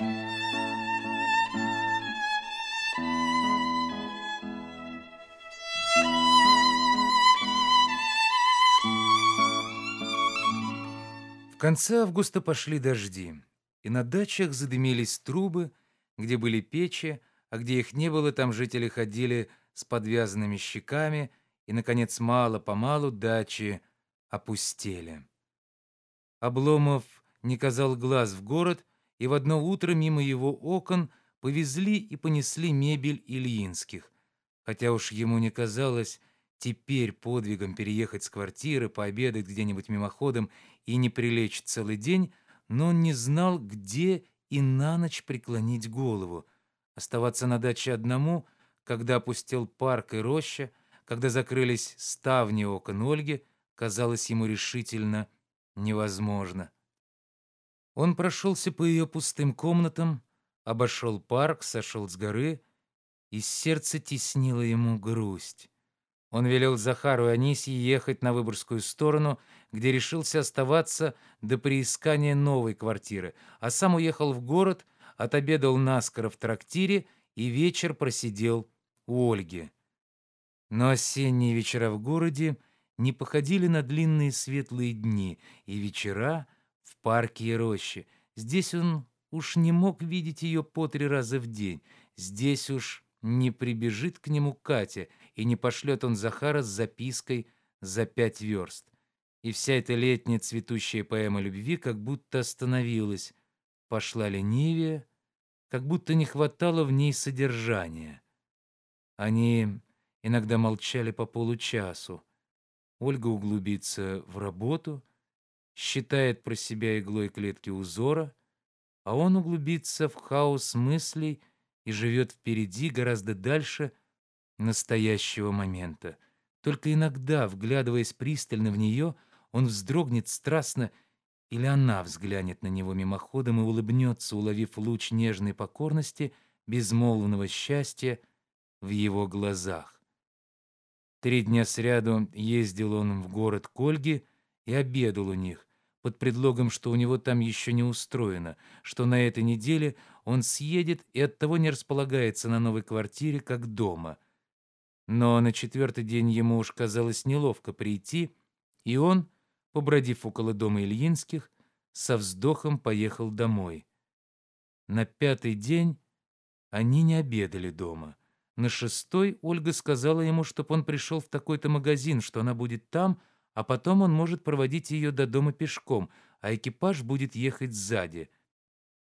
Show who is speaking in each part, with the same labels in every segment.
Speaker 1: В конце августа пошли дожди, и на дачах задымились трубы, где были печи, а где их не было, там жители ходили с подвязанными щеками, и, наконец, мало-помалу дачи опустели. Обломов не казал глаз в город, и в одно утро мимо его окон повезли и понесли мебель Ильинских, хотя уж ему не казалось теперь подвигом переехать с квартиры, пообедать где-нибудь мимоходом и не прилечь целый день, но он не знал, где и на ночь преклонить голову. Оставаться на даче одному, когда опустел парк и роща, когда закрылись ставни окон Ольги, казалось ему решительно невозможно. Он прошелся по ее пустым комнатам, обошел парк, сошел с горы, и сердце теснило ему грусть. Он велел Захару и Анисе ехать на Выборгскую сторону, где решился оставаться до приискания новой квартиры, а сам уехал в город, отобедал наскоро в трактире и вечер просидел у Ольги. Но осенние вечера в городе не походили на длинные светлые дни и вечера в парке и роще. Здесь он уж не мог видеть ее по три раза в день. Здесь уж не прибежит к нему Катя, и не пошлет он Захара с запиской за пять верст. И вся эта летняя цветущая поэма любви как будто остановилась, пошла ленивее, как будто не хватало в ней содержания. Они иногда молчали по получасу. Ольга углубится в работу, считает про себя иглой клетки узора, а он углубится в хаос мыслей и живет впереди, гораздо дальше настоящего момента. Только иногда, вглядываясь пристально в нее, он вздрогнет страстно, или она взглянет на него мимоходом и улыбнется, уловив луч нежной покорности, безмолвного счастья в его глазах. Три дня сряду ездил он в город к Ольге и обедал у них, под предлогом, что у него там еще не устроено, что на этой неделе он съедет и оттого не располагается на новой квартире, как дома. Но на четвертый день ему уж казалось неловко прийти, и он, побродив около дома Ильинских, со вздохом поехал домой. На пятый день они не обедали дома. На шестой Ольга сказала ему, чтобы он пришел в такой-то магазин, что она будет там, а потом он может проводить ее до дома пешком, а экипаж будет ехать сзади.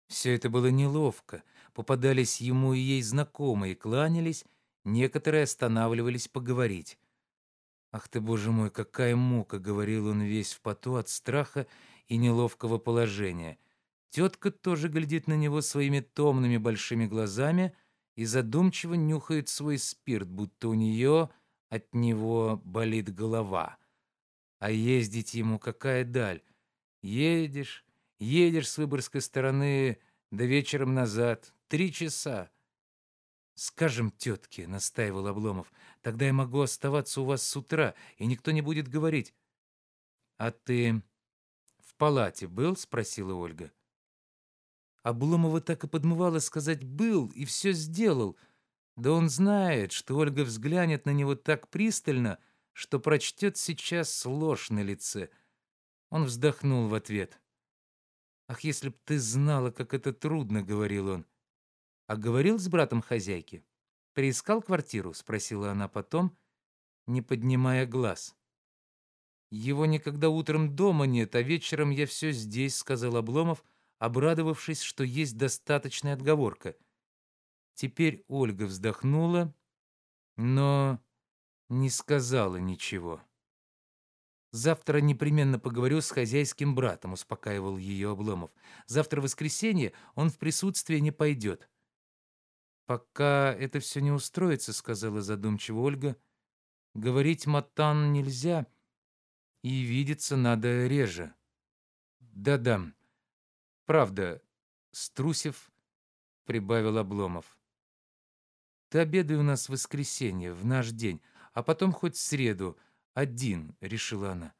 Speaker 1: Все это было неловко. Попадались ему и ей знакомые, кланялись, некоторые останавливались поговорить. «Ах ты, боже мой, какая мука!» — говорил он весь в поту от страха и неловкого положения. Тетка тоже глядит на него своими томными большими глазами и задумчиво нюхает свой спирт, будто у нее от него болит голова. А ездить ему какая даль? Едешь, едешь с Выборгской стороны до вечером назад. Три часа. «Скажем тетке», — настаивал Обломов, — «тогда я могу оставаться у вас с утра, и никто не будет говорить». «А ты в палате был?» — спросила Ольга. Обломова так и подмывало сказать «был» и все сделал. Да он знает, что Ольга взглянет на него так пристально, что прочтет сейчас ложь на лице. Он вздохнул в ответ. «Ах, если б ты знала, как это трудно», — говорил он. «А говорил с братом хозяйки? Приискал квартиру?» — спросила она потом, не поднимая глаз. «Его никогда утром дома нет, а вечером я все здесь», — сказал Обломов, обрадовавшись, что есть достаточная отговорка. Теперь Ольга вздохнула, но не сказала ничего. «Завтра непременно поговорю с хозяйским братом», — успокаивал ее Обломов. «Завтра воскресенье он в присутствие не пойдет». «Пока это все не устроится», — сказала задумчиво Ольга. «Говорить матан нельзя, и видеться надо реже». «Да-да, правда», — струсив, прибавил Обломов. «Ты обедай у нас в воскресенье, в наш день, а потом хоть в среду, один», — решила она.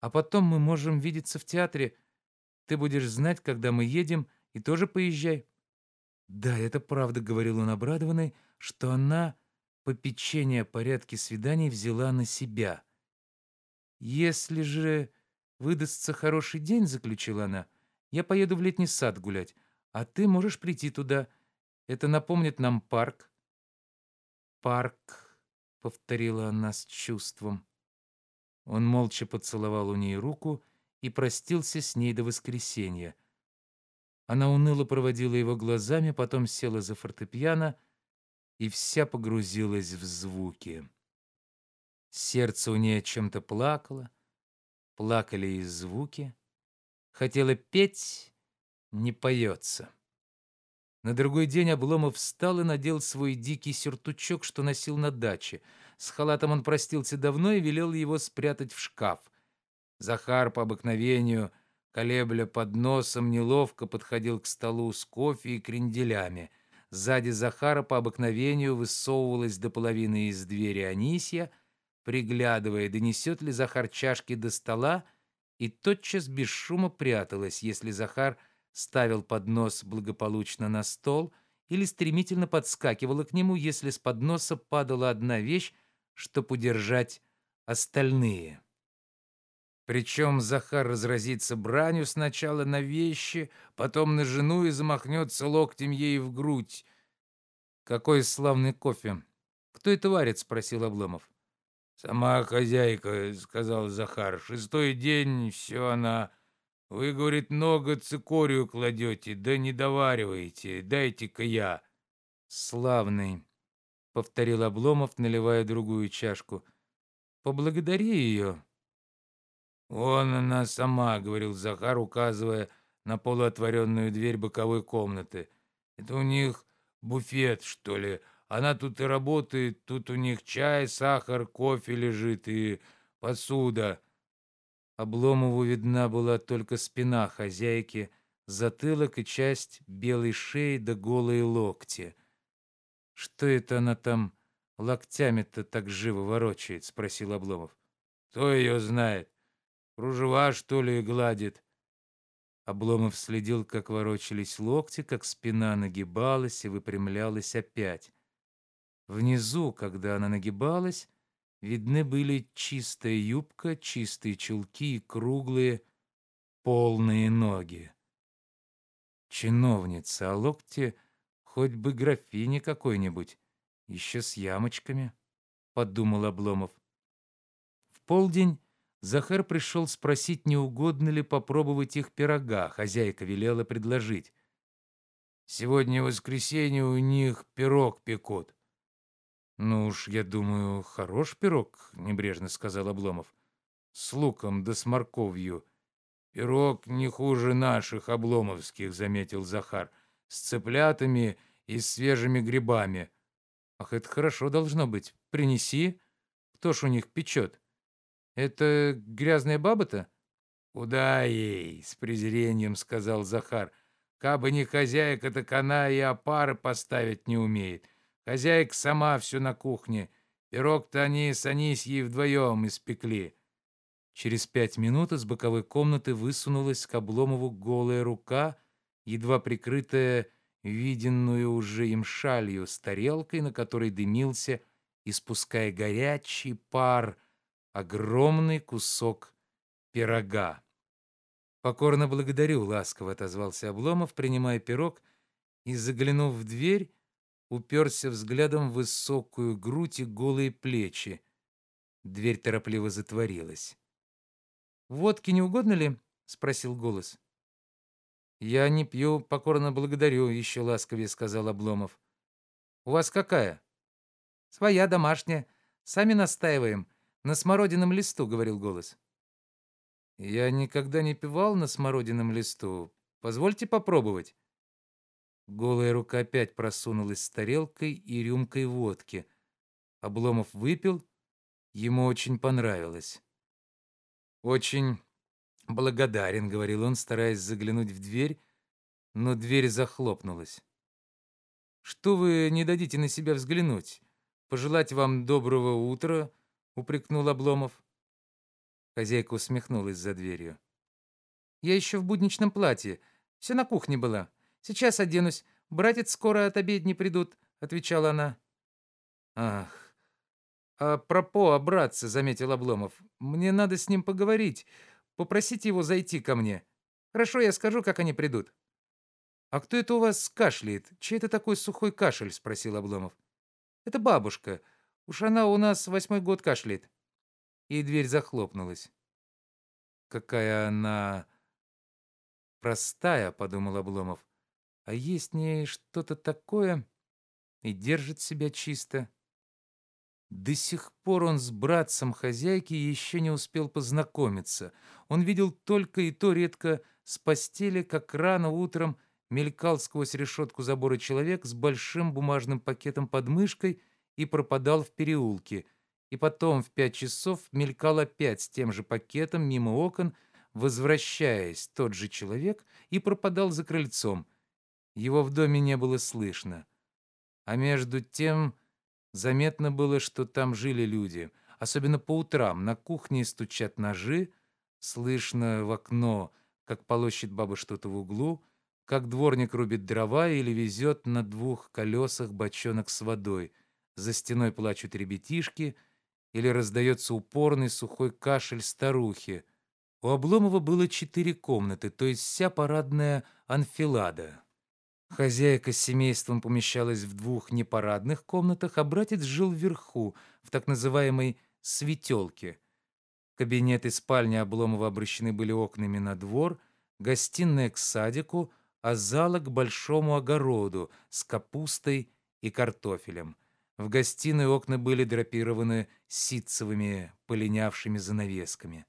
Speaker 1: «А потом мы можем видеться в театре. Ты будешь знать, когда мы едем, и тоже поезжай. Да, это правда, говорил он обрадованный, что она попечение о порядке свиданий взяла на себя. Если же выдастся хороший день, заключила она, я поеду в летний сад гулять, а ты можешь прийти туда. Это напомнит нам парк. Парк, повторила она с чувством. Он молча поцеловал у ней руку и простился с ней до воскресенья. Она уныло проводила его глазами, потом села за фортепиано и вся погрузилась в звуки. Сердце у нее чем-то плакало, плакали и звуки. Хотела петь, не поется. На другой день Обломов встал и надел свой дикий сюртучок, что носил на даче. С халатом он простился давно и велел его спрятать в шкаф. Захар по обыкновению колебля под носом, неловко подходил к столу с кофе и кренделями. Сзади Захара по обыкновению высовывалась до половины из двери Анисья, приглядывая, донесет ли Захар чашки до стола, и тотчас без шума пряталась, если Захар ставил поднос благополучно на стол или стремительно подскакивала к нему, если с подноса падала одна вещь, чтоб удержать остальные. Причем Захар разразится бранью сначала на вещи, потом на жену и замахнется локтем ей в грудь. «Какой славный кофе! Кто это варит?» — спросил Обломов.
Speaker 2: «Сама хозяйка», — сказал Захар. «Шестой день, все она. Вы, говорит, много цикорию кладете, да не довариваете. Дайте-ка я».
Speaker 1: «Славный», — повторил Обломов, наливая другую чашку. «Поблагодари ее».
Speaker 2: «Вон она сама», — говорил Захар, указывая на полуотворенную дверь боковой комнаты. «Это у них буфет, что ли? Она тут и работает, тут у них чай, сахар, кофе лежит и посуда».
Speaker 1: Обломову видна была только спина хозяйки, затылок и часть белой шеи да голые локти. «Что это она там локтями-то так живо ворочает?» — спросил Обломов.
Speaker 2: «Кто ее знает? Кружева, что ли, гладит?»
Speaker 1: Обломов следил, как ворочались локти, как спина нагибалась и выпрямлялась опять. Внизу, когда она нагибалась, видны были чистая юбка, чистые чулки и круглые, полные ноги. Чиновница, а локти хоть бы графини какой-нибудь, еще с ямочками, — подумал Обломов. В полдень Захар пришел спросить, не угодно ли попробовать их пирога. Хозяйка велела предложить.
Speaker 2: «Сегодня воскресенье, у них пирог пекут».
Speaker 1: «Ну уж, я думаю, хорош пирог», — небрежно сказал Обломов. «С луком да с морковью».
Speaker 2: «Пирог не хуже наших обломовских», — заметил Захар, «с цыплятами и свежими грибами».
Speaker 1: «Ах, это хорошо должно быть. Принеси. Кто ж у них печет?» Это грязная баба-то?
Speaker 2: Куда ей? С презрением сказал Захар. Кабы не хозяйка, так она и опары поставить не умеет. Хозяйка сама все на кухне. Пирог-то они с Анисьей вдвоем испекли.
Speaker 1: Через пять минут из боковой комнаты высунулась к Обломову голая рука, едва прикрытая виденную уже им шалью с тарелкой, на которой дымился, испуская горячий пар — огромный кусок пирога. «Покорно благодарю», — ласково отозвался Обломов, принимая пирог, и, заглянув в дверь, уперся взглядом в высокую грудь и голые плечи. Дверь торопливо затворилась. «Водки не угодно ли?» — спросил голос. «Я не пью, покорно благодарю», — еще ласковее сказал Обломов. «У вас какая?» «Своя, домашняя. Сами настаиваем. «На смородином листу», — говорил голос. «Я никогда не пивал на смородином листу. Позвольте попробовать». Голая рука опять просунулась с тарелкой и рюмкой водки. Обломов выпил. Ему очень понравилось. «Очень благодарен», — говорил он, стараясь заглянуть в дверь, но дверь захлопнулась. «Что вы не дадите на себя взглянуть? Пожелать вам доброго утра?» упрекнул Обломов. Хозяйка усмехнулась за дверью. «Я еще в будничном платье. Все на кухне была. Сейчас оденусь. Братец скоро от обедни придут», — отвечала она. «Ах, а пропо о братце», — заметил Обломов. «Мне надо с ним поговорить. Попросите его зайти ко мне. Хорошо, я скажу, как они придут». «А кто это у вас кашляет? Чей это такой сухой кашель?» — спросил Обломов. «Это бабушка. Уж она у нас восьмой год кашляет». И дверь захлопнулась. «Какая она простая», — подумал Обломов. «А есть в что-то такое и держит себя чисто». До сих пор он с братцем хозяйки еще не успел познакомиться. Он видел только и то редко с постели, как рано утром мелькал сквозь решетку забора человек с большим бумажным пакетом под мышкой и пропадал в переулке. И потом в пять часов мелькал опять с тем же пакетом мимо окон, возвращаясь тот же человек и пропадал за крыльцом. Его в доме не было слышно. А между тем Заметно было, что там жили люди. Особенно по утрам на кухне стучат ножи, слышно в окно, как полощет баба что-то в углу, как дворник рубит дрова или везет на двух колесах бочонок с водой. За стеной плачут ребятишки или раздается упорный сухой кашель старухи. У Обломова было четыре комнаты, то есть вся парадная анфилада. Хозяйка с семейством помещалась в двух непарадных комнатах, а братец жил вверху, в так называемой «светелке». Кабинет и спальня Обломова обращены были окнами на двор, гостиная к садику, а зала к большому огороду с капустой и картофелем. В гостиной окна были драпированы ситцевыми полинявшими занавесками.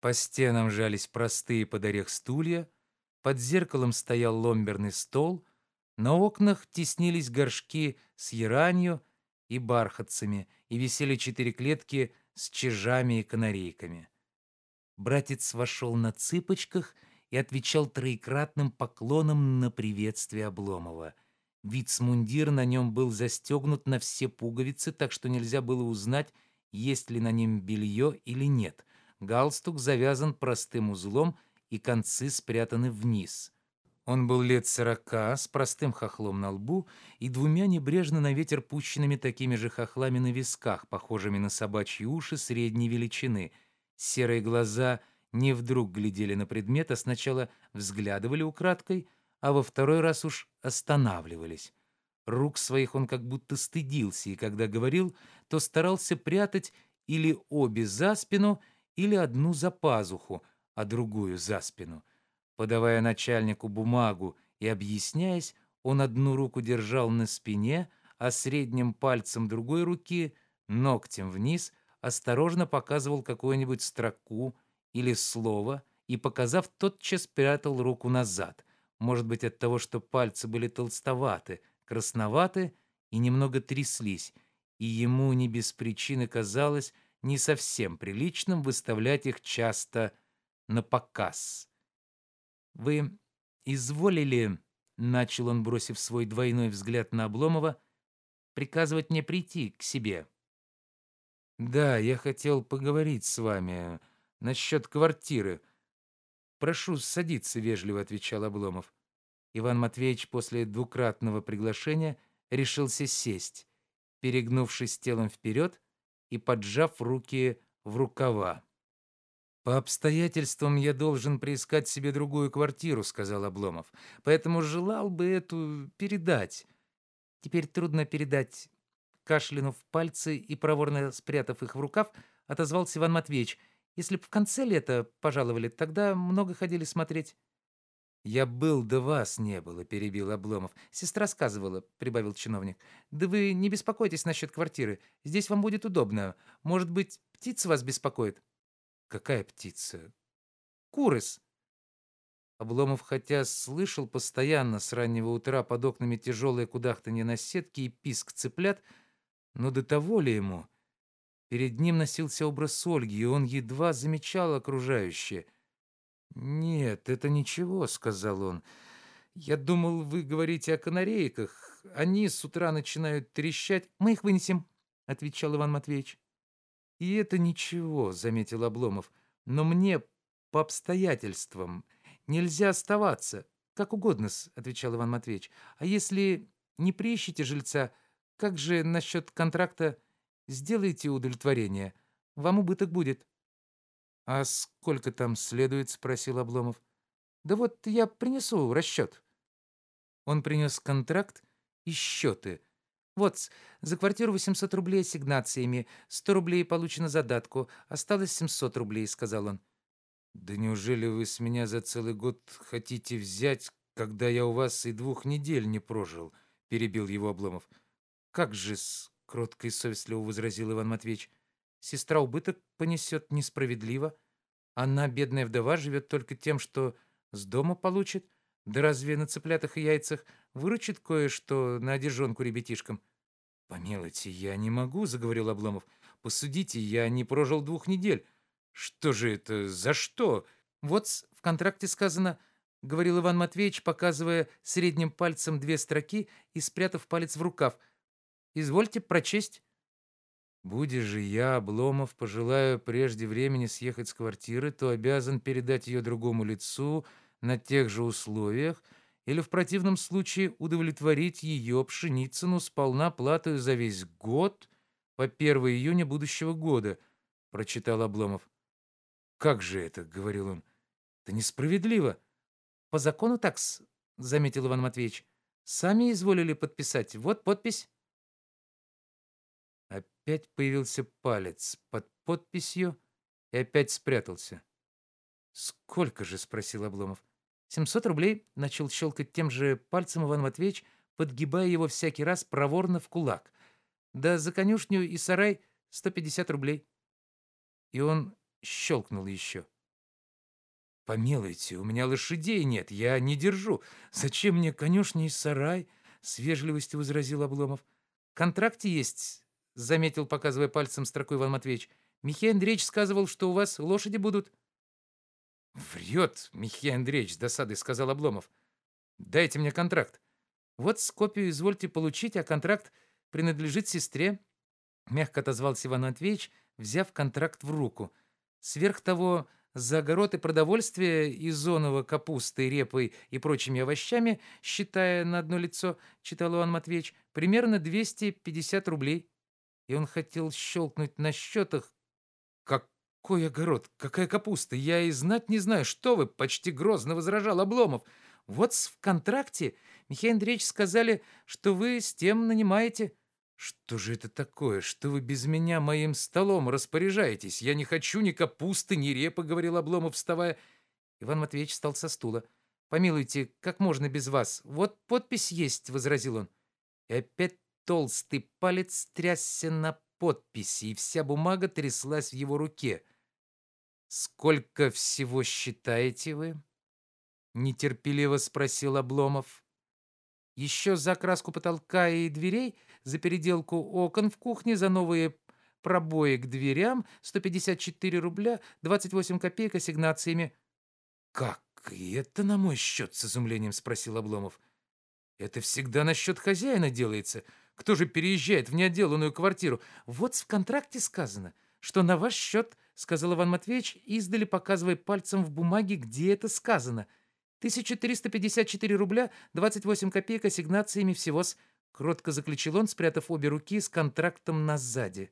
Speaker 1: По стенам жались простые под орех стулья — под зеркалом стоял ломберный стол, на окнах теснились горшки с яранью и бархатцами, и висели четыре клетки с чижами и канарейками. Братец вошел на цыпочках и отвечал троекратным поклоном на приветствие Обломова. Вицмундир на нем был застегнут на все пуговицы, так что нельзя было узнать, есть ли на нем белье или нет. Галстук завязан простым узлом — и концы спрятаны вниз. Он был лет сорока, с простым хохлом на лбу и двумя небрежно на ветер пущенными такими же хохлами на висках, похожими на собачьи уши средней величины. Серые глаза не вдруг глядели на предмет, а сначала взглядывали украдкой, а во второй раз уж останавливались. Рук своих он как будто стыдился, и когда говорил, то старался прятать или обе за спину, или одну за пазуху, а другую за спину. Подавая начальнику бумагу и объясняясь, он одну руку держал на спине, а средним пальцем другой руки, ногтем вниз, осторожно показывал какую-нибудь строку или слово и, показав, тотчас прятал руку назад. Может быть, от того, что пальцы были толстоваты, красноваты и немного тряслись, и ему не без причины казалось не совсем приличным выставлять их часто на показ. «Вы изволили, — начал он, бросив свой двойной взгляд на Обломова, — приказывать мне прийти к себе?» «Да, я хотел поговорить с вами насчет квартиры. Прошу садиться», — вежливо отвечал Обломов. Иван Матвеевич после двукратного приглашения решился сесть, перегнувшись телом вперед и поджав руки в рукава. «По обстоятельствам я должен приискать себе другую квартиру», — сказал Обломов. «Поэтому желал бы эту передать». «Теперь трудно передать». Кашлянув пальцы и проворно спрятав их в рукав, отозвался Иван Матвеевич. «Если б в конце лета пожаловали, тогда много ходили смотреть». «Я был, да вас не было», — перебил Обломов. «Сестра сказывала», — прибавил чиновник. «Да вы не беспокойтесь насчет квартиры. Здесь вам будет удобно. Может быть, птица вас беспокоит?» Какая птица? Курыс. Обломов, хотя слышал постоянно с раннего утра под окнами тяжелое кудахтанье на сетке и писк цыплят, но до того ли ему? Перед ним носился образ Ольги, и он едва замечал окружающее. «Нет, это ничего», — сказал он. «Я думал, вы говорите о канарейках. Они с утра начинают трещать. Мы их вынесем», — отвечал Иван Матвеевич. «И это ничего», — заметил Обломов. «Но мне по обстоятельствам нельзя оставаться. как угодно отвечал Иван Матвеевич. «А если не приищете жильца, как же насчет контракта сделайте удовлетворение? Вам убыток будет». «А сколько там следует?» — спросил Обломов. «Да вот я принесу расчет». Он принес контракт и счеты. «Вот, за квартиру 800 рублей ассигнациями, 100 рублей получено задатку, осталось 700 рублей», — сказал он.
Speaker 2: «Да неужели вы с меня за целый год хотите взять, когда я у вас и двух недель не прожил?» — перебил его Обломов.
Speaker 1: «Как же-с», — кротко и совестливо возразил Иван Матвеевич. «Сестра убыток понесет несправедливо. Она, бедная вдова, живет только тем, что с дома получит. Да разве на цыплятах и яйцах выручит кое-что на одежонку ребятишкам?»
Speaker 2: «Помилуйте, я не могу», — заговорил Обломов. «Посудите, я не прожил двух недель». «Что же это? За что?»
Speaker 1: «Вот в контракте сказано...» — говорил Иван Матвеевич, показывая средним пальцем две строки и спрятав палец в рукав. «Извольте прочесть».
Speaker 2: «Будешь же я, Обломов, пожелаю прежде времени съехать с квартиры, то обязан передать ее другому лицу на тех же условиях или в противном случае удовлетворить ее, Пшеницыну, сполна платою за весь год по 1 июня будущего года», — прочитал Обломов.
Speaker 1: «Как же это?» — говорил он. «Это несправедливо». «По закону так заметил Иван Матвеевич. «Сами изволили подписать. Вот подпись».
Speaker 2: Опять появился палец под подписью и опять спрятался.
Speaker 1: «Сколько же?» — спросил Обломов. «Семьсот рублей», — начал щелкать тем же пальцем Иван Матвеевич, подгибая его всякий раз проворно в кулак. «Да за конюшню и сарай сто пятьдесят рублей». И он щелкнул еще.
Speaker 2: «Помилуйте, у меня лошадей нет, я не держу. Зачем мне конюшня и сарай?» — с вежливостью возразил Обломов.
Speaker 1: «В контракте есть», — заметил, показывая пальцем строку Иван Матвеевич. «Михей Андреевич сказывал, что у вас лошади будут».
Speaker 2: «Врет, Михей Андреевич», — с досадой сказал Обломов. «Дайте мне контракт».
Speaker 1: «Вот с копию извольте получить, а контракт принадлежит сестре», — мягко отозвался Иван Матвеевич, взяв контракт в руку. Сверх того, за огород и продовольствие из зонового капустой, репой и прочими овощами, считая на одно лицо, читал Иван Матвеевич, примерно 250 рублей. И он хотел щелкнуть на счетах.
Speaker 2: «Какой огород? Какая капуста? Я и знать не знаю, что вы!» — почти грозно возражал Обломов.
Speaker 1: «Вот в контракте Михаил Андреевич сказали, что вы с тем нанимаете...»
Speaker 2: «Что же это такое? Что вы без меня моим столом распоряжаетесь? Я не хочу ни капусты, ни репы», — говорил Обломов, вставая.
Speaker 1: Иван Матвеевич встал со стула. «Помилуйте, как можно без вас? Вот подпись есть», — возразил он. И опять толстый палец трясся на подписи, и вся бумага тряслась в его руке. «Сколько всего считаете вы?» — нетерпеливо спросил Обломов. «Еще за краску потолка и дверей за переделку окон в кухне, за новые пробои к дверям, 154 рубля, 28 копеек ассигнациями.
Speaker 2: «Как? И это на мой счет?» — с изумлением спросил Обломов. «Это всегда на счет хозяина делается. Кто же переезжает в неотделанную квартиру?
Speaker 1: Вот в контракте сказано, что на ваш счет, — сказал Иван Матвеевич, издали показывая пальцем в бумаге, где это сказано. 1354 рубля, 28 копеек ассигнациями всего-с. — кротко заключил он, спрятав обе руки с контрактом на сзади.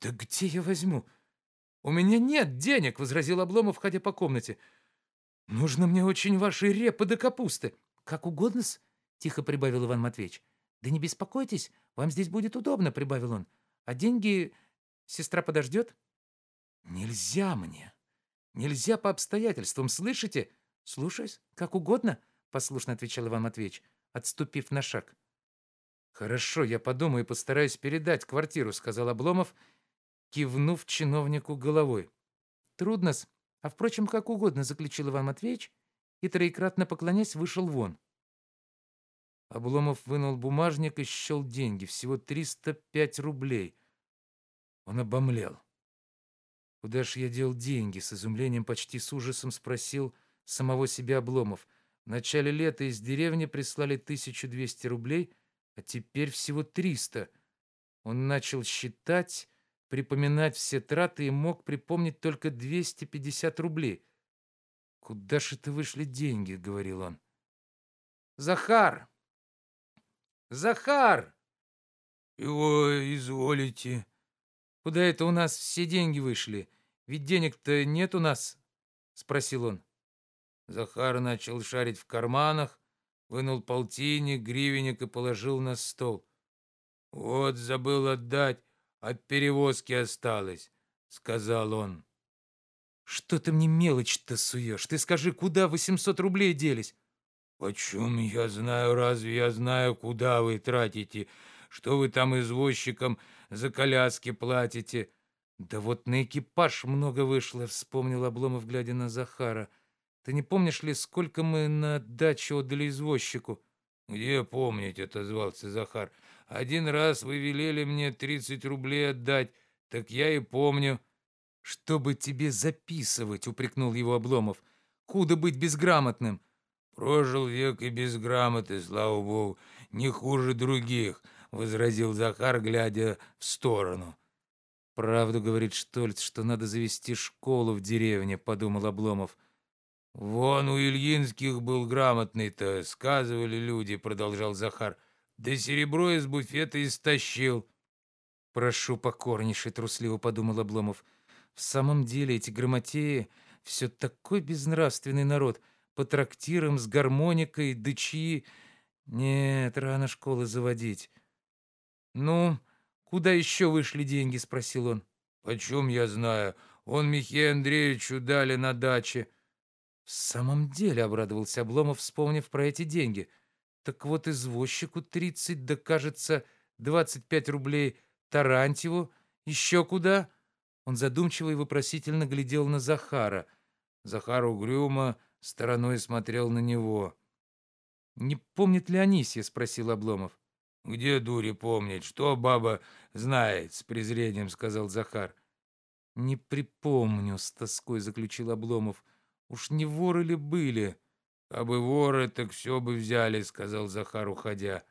Speaker 2: «Да где я возьму? У меня нет денег!» — возразил Обломов, входя по комнате. «Нужно мне очень ваши репы да капусты!»
Speaker 1: «Как угодно-с!» — тихо прибавил Иван Матвеевич. «Да не беспокойтесь, вам здесь будет удобно», — прибавил он. «А деньги сестра подождет?»
Speaker 2: «Нельзя мне! Нельзя по обстоятельствам, слышите?»
Speaker 1: «Слушаюсь, как угодно», — послушно отвечал Иван Матвеевич отступив на шаг.
Speaker 2: «Хорошо, я подумаю и постараюсь передать квартиру», — сказал Обломов, кивнув чиновнику головой.
Speaker 1: «Трудно-с, а, впрочем, как угодно», — заключил Иван Матвеевич и, троекратно поклонясь, вышел вон.
Speaker 2: Обломов вынул бумажник и счел деньги, всего 305 рублей. Он обомлел. «Куда ж я дел деньги?» — с изумлением, почти с ужасом спросил самого себя Обломов. В начале лета из деревни прислали 1200 рублей, а теперь всего 300. Он начал считать, припоминать все траты и мог припомнить только 250 рублей.
Speaker 1: «Куда же это вышли деньги?» — говорил он. «Захар! Захар!»
Speaker 2: «Его изволите».
Speaker 1: «Куда это у нас все деньги вышли? Ведь денег-то нет у нас?» — спросил он.
Speaker 2: Захар начал шарить в карманах, вынул полтинник, гривенник и положил на стол. «Вот забыл отдать, от перевозки осталось», — сказал он.
Speaker 1: «Что ты мне мелочь-то суешь? Ты скажи, куда 800 рублей делись?»
Speaker 2: «Почем я знаю, разве я знаю, куда вы тратите? Что вы там извозчикам за коляски платите?»
Speaker 1: «Да вот на экипаж много вышло», — вспомнил Обломов, глядя на Захара. «Ты не помнишь ли, сколько мы на дачу отдали извозчику?»
Speaker 2: «Где помнить?» — отозвался Захар. «Один раз вы велели мне тридцать рублей отдать, так я и помню».
Speaker 1: «Чтобы тебе записывать», — упрекнул его Обломов. «Куда быть безграмотным?»
Speaker 2: «Прожил век и без грамоты, слава богу, не хуже других», — возразил Захар, глядя в сторону.
Speaker 1: «Правду говорит Штольц, что надо завести школу в деревне», — подумал Обломов.
Speaker 2: «Вон у Ильинских был грамотный-то, сказывали люди», — продолжал Захар. «Да серебро из буфета истощил».
Speaker 1: «Прошу покорнейше», — трусливо подумал Обломов. В самом деле эти грамотеи — все такой безнравственный народ. По трактирам с гармоникой, дычи. Нет, рано школы заводить. «Ну, куда еще вышли деньги?» — спросил он.
Speaker 2: «Почем я знаю? Он Михею Андреевичу дали на даче».
Speaker 1: «В самом деле», — обрадовался Обломов, вспомнив про эти деньги. «Так вот извозчику тридцать, да, кажется, двадцать пять рублей Тарантьеву. Еще куда?» Он задумчиво и вопросительно глядел на Захара.
Speaker 2: Захар угрюмо стороной смотрел на него.
Speaker 1: «Не помнит ли Анисья?» — спросил Обломов.
Speaker 2: «Где дури помнить? Что баба знает?» — с презрением сказал Захар.
Speaker 1: «Не припомню», — с тоской заключил Обломов. «Уж не воры ли были?»
Speaker 2: «А бы воры, так все бы взяли», — сказал Захар, уходя.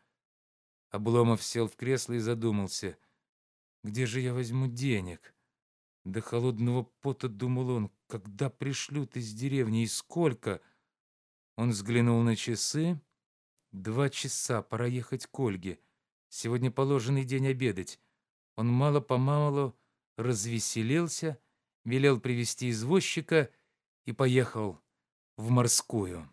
Speaker 1: Обломов сел в кресло и задумался. «Где же я возьму денег?» До холодного пота думал он, когда пришлют из деревни и сколько. Он взглянул на часы. Два часа, пора ехать к Ольге. Сегодня положенный день обедать. Он мало-помалу развеселился, велел привести извозчика и поехал в морскую.